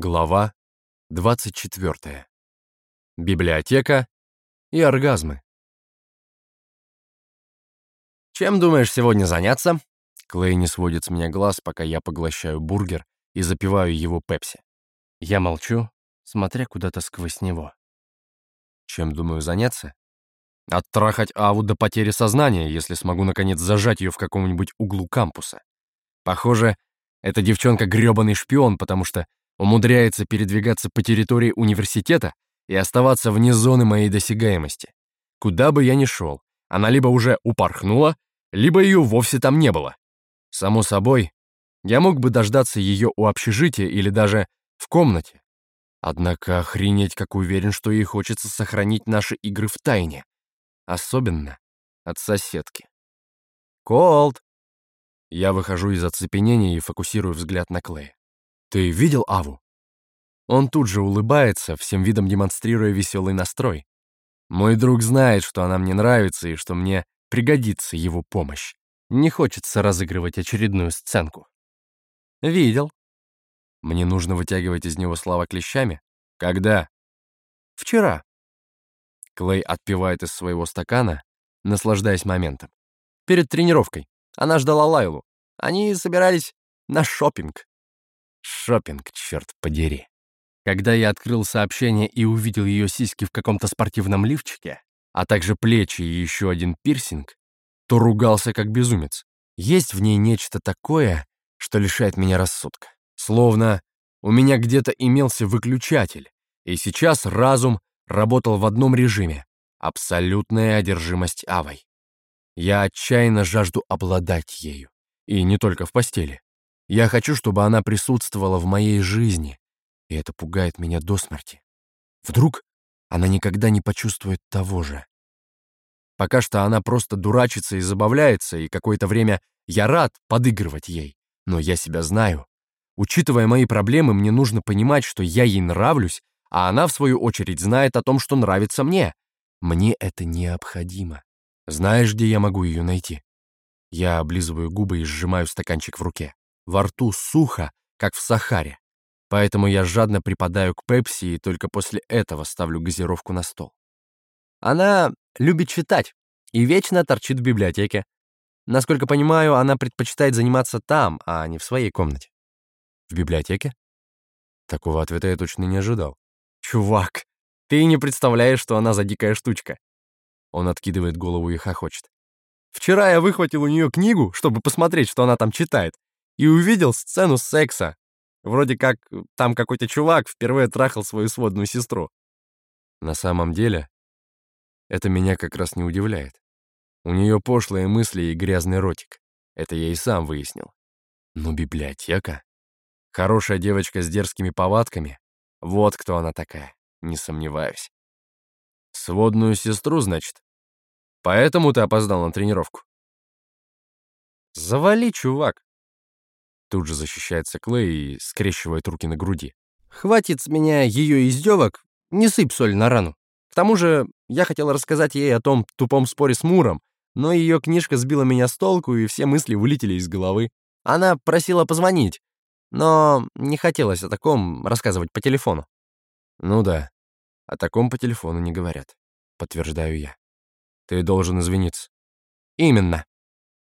Глава 24. Библиотека и оргазмы. «Чем думаешь сегодня заняться?» Клей не сводит с меня глаз, пока я поглощаю бургер и запиваю его пепси. Я молчу, смотря куда-то сквозь него. Чем думаю заняться? Оттрахать Аву до потери сознания, если смогу наконец зажать ее в каком-нибудь углу кампуса. Похоже, эта девчонка грёбаный шпион, потому что умудряется передвигаться по территории университета и оставаться вне зоны моей досягаемости. Куда бы я ни шел, она либо уже упорхнула, либо ее вовсе там не было. Само собой, я мог бы дождаться ее у общежития или даже в комнате. Однако охренеть, как уверен, что ей хочется сохранить наши игры в тайне. Особенно от соседки. «Колд!» Я выхожу из оцепенения и фокусирую взгляд на Клея. «Ты видел Аву?» Он тут же улыбается, всем видом демонстрируя веселый настрой. Мой друг знает, что она мне нравится и что мне пригодится его помощь. Не хочется разыгрывать очередную сценку. «Видел». Мне нужно вытягивать из него слова клещами? Когда? Вчера. Клей отпивает из своего стакана, наслаждаясь моментом. Перед тренировкой. Она ждала Лайлу. Они собирались на шопинг. Шопинг, черт подери. Когда я открыл сообщение и увидел ее сиськи в каком-то спортивном лифчике, а также плечи и еще один пирсинг, то ругался как безумец. Есть в ней нечто такое, что лишает меня рассудка. Словно у меня где-то имелся выключатель, и сейчас разум работал в одном режиме — абсолютная одержимость Авой. Я отчаянно жажду обладать ею, и не только в постели. Я хочу, чтобы она присутствовала в моей жизни, и это пугает меня до смерти. Вдруг она никогда не почувствует того же. Пока что она просто дурачится и забавляется, и какое-то время я рад подыгрывать ей. Но я себя знаю. Учитывая мои проблемы, мне нужно понимать, что я ей нравлюсь, а она, в свою очередь, знает о том, что нравится мне. Мне это необходимо. Знаешь, где я могу ее найти? Я облизываю губы и сжимаю стаканчик в руке. Во рту сухо, как в Сахаре. Поэтому я жадно припадаю к пепси и только после этого ставлю газировку на стол. Она любит читать и вечно торчит в библиотеке. Насколько понимаю, она предпочитает заниматься там, а не в своей комнате. В библиотеке? Такого ответа я точно не ожидал. Чувак, ты не представляешь, что она за дикая штучка. Он откидывает голову и хохочет. Вчера я выхватил у нее книгу, чтобы посмотреть, что она там читает и увидел сцену секса. Вроде как э, там какой-то чувак впервые трахал свою сводную сестру. На самом деле, это меня как раз не удивляет. У нее пошлые мысли и грязный ротик. Это я и сам выяснил. Но библиотека? Хорошая девочка с дерзкими повадками? Вот кто она такая, не сомневаюсь. Сводную сестру, значит? Поэтому ты опоздал на тренировку? Завали, чувак. Тут же защищается Клей и скрещивает руки на груди. «Хватит с меня ее издевок, не сыпь соль на рану. К тому же я хотел рассказать ей о том тупом споре с Муром, но ее книжка сбила меня с толку, и все мысли вылетели из головы. Она просила позвонить, но не хотелось о таком рассказывать по телефону». «Ну да, о таком по телефону не говорят», — подтверждаю я. «Ты должен извиниться». «Именно».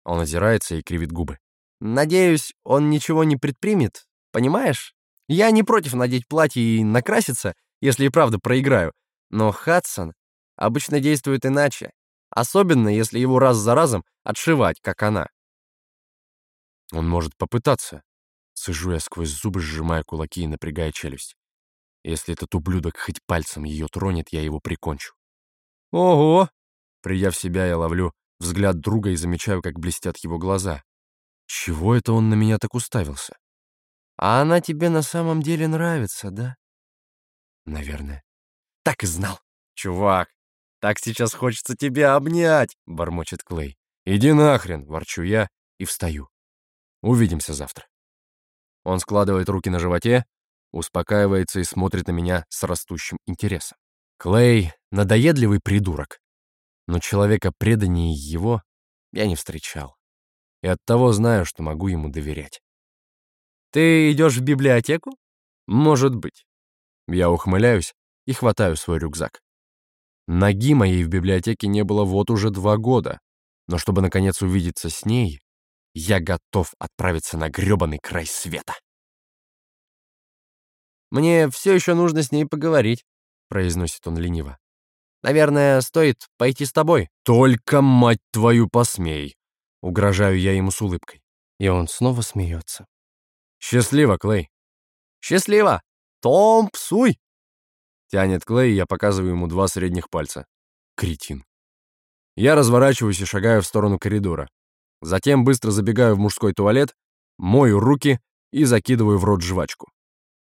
Он озирается и кривит губы. Надеюсь, он ничего не предпримет, понимаешь? Я не против надеть платье и накраситься, если и правда проиграю, но Хадсон обычно действует иначе, особенно если его раз за разом отшивать, как она. Он может попытаться. Сижу я сквозь зубы, сжимая кулаки и напрягая челюсть. Если этот ублюдок хоть пальцем ее тронет, я его прикончу. Ого! Придя в себя, я ловлю взгляд друга и замечаю, как блестят его глаза. Чего это он на меня так уставился? А она тебе на самом деле нравится, да? Наверное. Так и знал. Чувак, так сейчас хочется тебя обнять, бормочет Клей. Иди нахрен, ворчу я и встаю. Увидимся завтра. Он складывает руки на животе, успокаивается и смотрит на меня с растущим интересом. Клей — надоедливый придурок, но человека преданнее его я не встречал и оттого знаю, что могу ему доверять. «Ты идешь в библиотеку?» Может быть. Я ухмыляюсь и хватаю свой рюкзак. Ноги моей в библиотеке не было вот уже два года, но чтобы наконец увидеться с ней, я готов отправиться на грёбаный край света. «Мне все еще нужно с ней поговорить», — произносит он лениво. «Наверное, стоит пойти с тобой». «Только, мать твою, посмей!» — угрожаю я ему с улыбкой. И он снова смеется. «Счастливо, Клей!» «Счастливо! Том, псуй!» Тянет Клей, и я показываю ему два средних пальца. Кретин. Я разворачиваюсь и шагаю в сторону коридора. Затем быстро забегаю в мужской туалет, мою руки и закидываю в рот жвачку.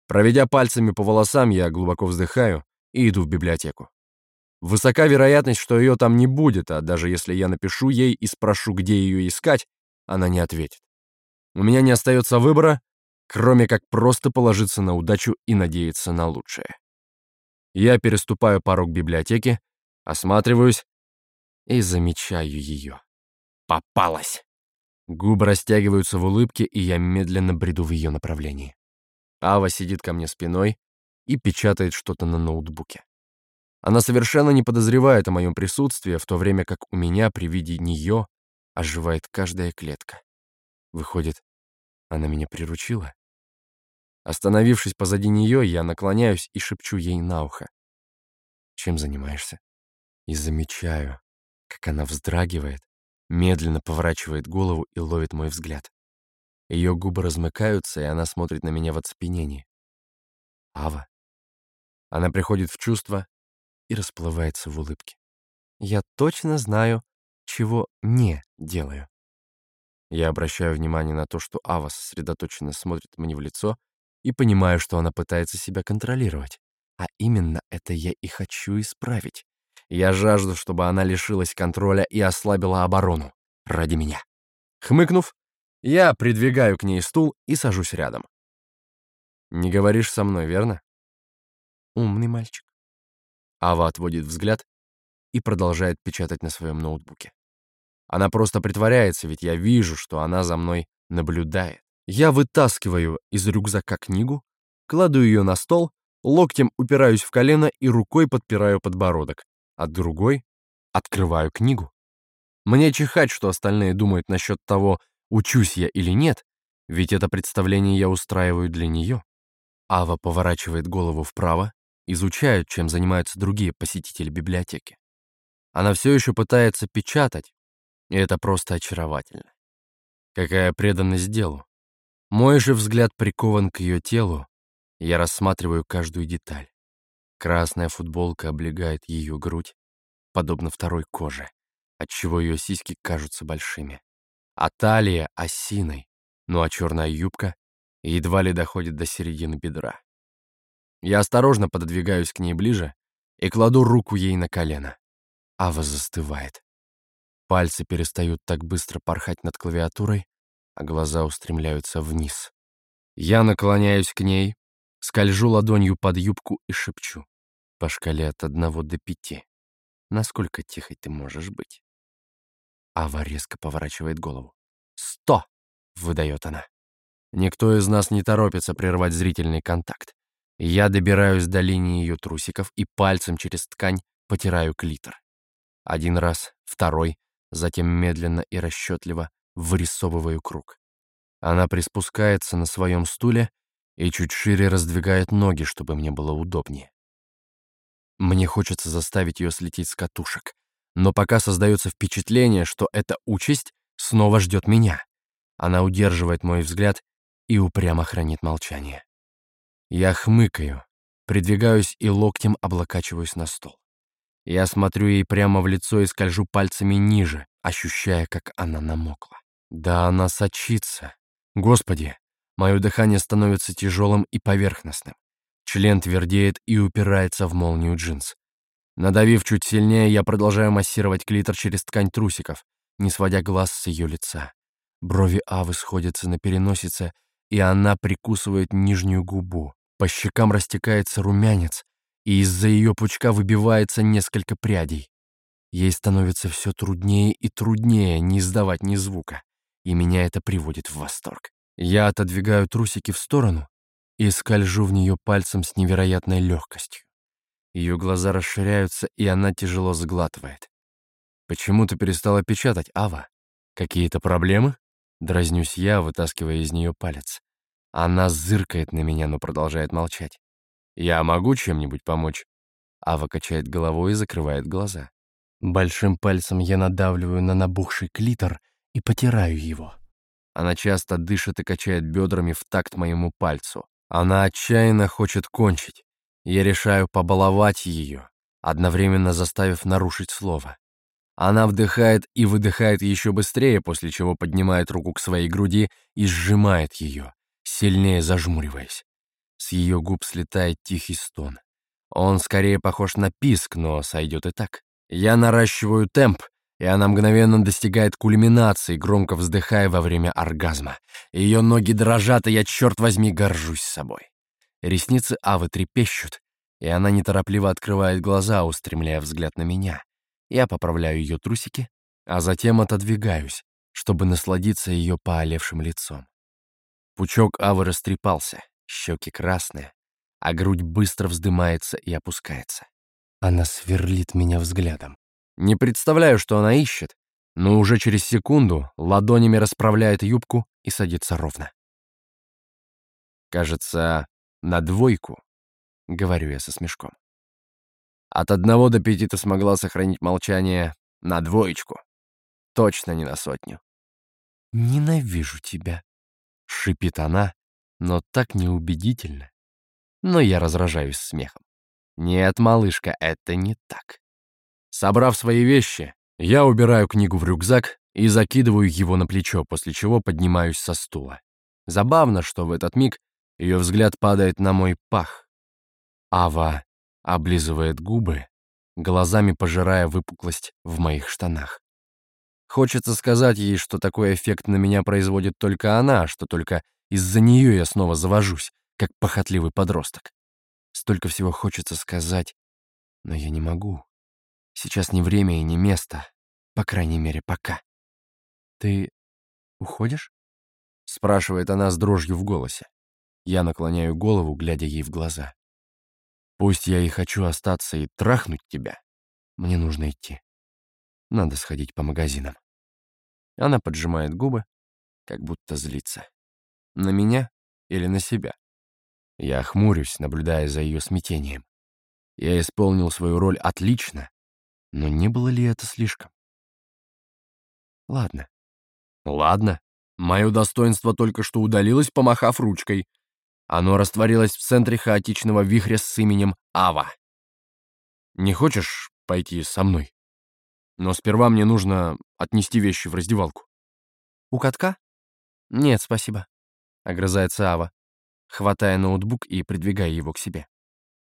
Проведя пальцами по волосам, я глубоко вздыхаю и иду в библиотеку. Высока вероятность, что ее там не будет, а даже если я напишу ей и спрошу, где ее искать, она не ответит. У меня не остается выбора, кроме как просто положиться на удачу и надеяться на лучшее. Я переступаю порог библиотеки, осматриваюсь и замечаю ее. Попалась! Губы растягиваются в улыбке, и я медленно бреду в ее направлении. Ава сидит ко мне спиной и печатает что-то на ноутбуке. Она совершенно не подозревает о моем присутствии, в то время как у меня при виде нее оживает каждая клетка. Выходит, она меня приручила? Остановившись позади нее, я наклоняюсь и шепчу ей на ухо. «Чем занимаешься?» И замечаю, как она вздрагивает, медленно поворачивает голову и ловит мой взгляд. Ее губы размыкаются, и она смотрит на меня в оцепенении. «Ава». Она приходит в чувство и расплывается в улыбке. «Я точно знаю, чего не делаю». Я обращаю внимание на то, что Ава сосредоточенно смотрит мне в лицо и понимаю, что она пытается себя контролировать. А именно это я и хочу исправить. Я жажду, чтобы она лишилась контроля и ослабила оборону. Ради меня. Хмыкнув, я придвигаю к ней стул и сажусь рядом. «Не говоришь со мной, верно?» «Умный мальчик». Ава отводит взгляд и продолжает печатать на своем ноутбуке. Она просто притворяется, ведь я вижу, что она за мной наблюдает. Я вытаскиваю из рюкзака книгу, кладу ее на стол, локтем упираюсь в колено и рукой подпираю подбородок, а другой открываю книгу. Мне чихать, что остальные думают насчет того, учусь я или нет, ведь это представление я устраиваю для нее. Ава поворачивает голову вправо, изучает, чем занимаются другие посетители библиотеки. Она все еще пытается печатать, и это просто очаровательно. Какая преданность делу. Мой же взгляд прикован к ее телу, я рассматриваю каждую деталь. Красная футболка облегает ее грудь, подобно второй коже, отчего ее сиськи кажутся большими. А талия — осиной, ну а черная юбка едва ли доходит до середины бедра. Я осторожно пододвигаюсь к ней ближе и кладу руку ей на колено. Ава застывает. Пальцы перестают так быстро порхать над клавиатурой, а глаза устремляются вниз. Я наклоняюсь к ней, скольжу ладонью под юбку и шепчу по шкале от одного до пяти. Насколько тихой ты можешь быть? Ава резко поворачивает голову. «Сто!» — выдает она. Никто из нас не торопится прервать зрительный контакт. Я добираюсь до линии ее трусиков и пальцем через ткань потираю клитор. Один раз, второй, затем медленно и расчетливо вырисовываю круг. Она приспускается на своем стуле и чуть шире раздвигает ноги, чтобы мне было удобнее. Мне хочется заставить ее слететь с катушек, но пока создается впечатление, что эта участь снова ждет меня. Она удерживает мой взгляд и упрямо хранит молчание. Я хмыкаю, придвигаюсь и локтем облокачиваюсь на стол. Я смотрю ей прямо в лицо и скольжу пальцами ниже, ощущая, как она намокла. Да она сочится. Господи, мое дыхание становится тяжелым и поверхностным. Член твердеет и упирается в молнию джинс. Надавив чуть сильнее, я продолжаю массировать клитор через ткань трусиков, не сводя глаз с ее лица. Брови Авы сходятся на переносице, и она прикусывает нижнюю губу. По щекам растекается румянец, и из-за ее пучка выбивается несколько прядей. Ей становится все труднее и труднее не издавать ни звука, и меня это приводит в восторг. Я отодвигаю трусики в сторону и скольжу в нее пальцем с невероятной легкостью. Ее глаза расширяются, и она тяжело сглатывает. «Почему ты перестала печатать, Ава? Какие-то проблемы?» Дразнюсь я, вытаскивая из нее палец. Она зыркает на меня, но продолжает молчать. «Я могу чем-нибудь помочь?» Ава качает головой и закрывает глаза. Большим пальцем я надавливаю на набухший клитор и потираю его. Она часто дышит и качает бедрами в такт моему пальцу. Она отчаянно хочет кончить. Я решаю побаловать ее, одновременно заставив нарушить слово. Она вдыхает и выдыхает еще быстрее, после чего поднимает руку к своей груди и сжимает ее, сильнее зажмуриваясь. С ее губ слетает тихий стон. Он скорее похож на писк, но сойдет и так. Я наращиваю темп, и она мгновенно достигает кульминации, громко вздыхая во время оргазма. Ее ноги дрожат, и я, черт возьми, горжусь собой. Ресницы Авы трепещут, и она неторопливо открывает глаза, устремляя взгляд на меня. Я поправляю ее трусики, а затем отодвигаюсь, чтобы насладиться ее поолевшим лицом. Пучок Авы растрепался, щеки красные, а грудь быстро вздымается и опускается. Она сверлит меня взглядом. Не представляю, что она ищет, но уже через секунду ладонями расправляет юбку и садится ровно. Кажется, на двойку, говорю я со смешком. От одного до пяти ты смогла сохранить молчание на двоечку. Точно не на сотню. «Ненавижу тебя», — шипит она, но так неубедительно. Но я разражаюсь смехом. «Нет, малышка, это не так. Собрав свои вещи, я убираю книгу в рюкзак и закидываю его на плечо, после чего поднимаюсь со стула. Забавно, что в этот миг ее взгляд падает на мой пах. Ава облизывает губы, глазами пожирая выпуклость в моих штанах. Хочется сказать ей, что такой эффект на меня производит только она, что только из-за нее я снова завожусь, как похотливый подросток. Столько всего хочется сказать, но я не могу. Сейчас не время и не место. По крайней мере, пока. «Ты уходишь?» — спрашивает она с дрожью в голосе. Я наклоняю голову, глядя ей в глаза. «Пусть я и хочу остаться и трахнуть тебя, мне нужно идти. Надо сходить по магазинам». Она поджимает губы, как будто злится. На меня или на себя? Я хмурюсь, наблюдая за ее смятением. Я исполнил свою роль отлично, но не было ли это слишком? Ладно. Ладно. Мое достоинство только что удалилось, помахав ручкой. Оно растворилось в центре хаотичного вихря с именем Ава. Не хочешь пойти со мной? Но сперва мне нужно отнести вещи в раздевалку. У катка? Нет, спасибо. Огрызается Ава, хватая ноутбук и придвигая его к себе.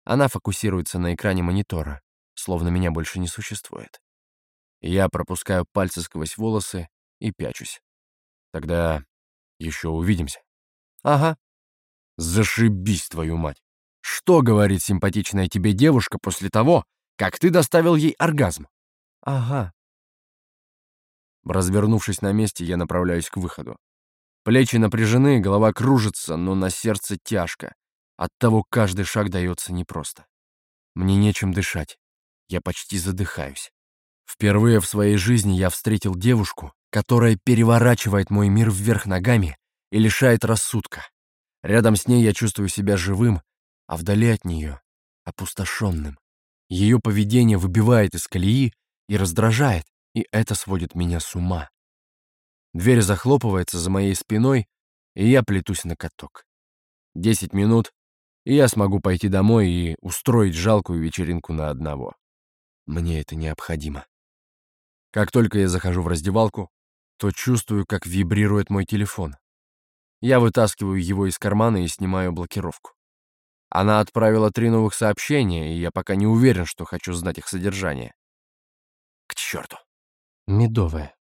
Она фокусируется на экране монитора, словно меня больше не существует. Я пропускаю пальцы сквозь волосы и пячусь. Тогда еще увидимся. Ага. Зашибись, твою мать. Что говорит симпатичная тебе девушка после того, как ты доставил ей оргазм? Ага. Развернувшись на месте, я направляюсь к выходу. Плечи напряжены, голова кружится, но на сердце тяжко. Оттого каждый шаг дается непросто. Мне нечем дышать. Я почти задыхаюсь. Впервые в своей жизни я встретил девушку, которая переворачивает мой мир вверх ногами и лишает рассудка. Рядом с ней я чувствую себя живым, а вдали от нее — опустошенным. Ее поведение выбивает из колеи и раздражает, и это сводит меня с ума. Дверь захлопывается за моей спиной, и я плетусь на каток. Десять минут, и я смогу пойти домой и устроить жалкую вечеринку на одного. Мне это необходимо. Как только я захожу в раздевалку, то чувствую, как вибрирует мой телефон. Я вытаскиваю его из кармана и снимаю блокировку. Она отправила три новых сообщения, и я пока не уверен, что хочу знать их содержание. Черту. Медовая.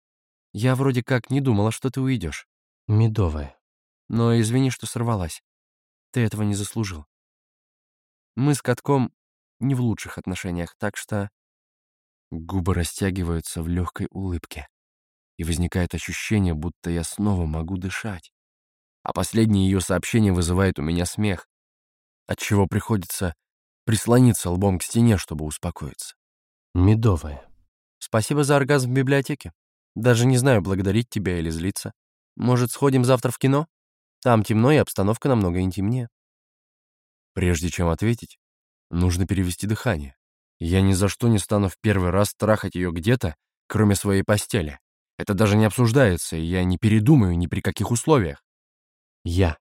Я вроде как не думала, что ты уйдешь. Медовая. Но извини, что сорвалась. Ты этого не заслужил. Мы с катком не в лучших отношениях, так что Губы растягиваются в легкой улыбке, и возникает ощущение, будто я снова могу дышать. А последнее ее сообщение вызывает у меня смех, отчего приходится прислониться лбом к стене, чтобы успокоиться. Медовая. Спасибо за оргазм в библиотеке. Даже не знаю, благодарить тебя или злиться. Может, сходим завтра в кино? Там темно и обстановка намного интимнее. Прежде чем ответить, нужно перевести дыхание. Я ни за что не стану в первый раз трахать ее где-то, кроме своей постели. Это даже не обсуждается, и я не передумаю ни при каких условиях. Я.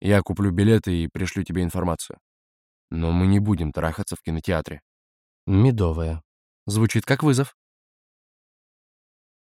Я куплю билеты и пришлю тебе информацию. Но мы не будем трахаться в кинотеатре. Медовая. Звучит как вызов.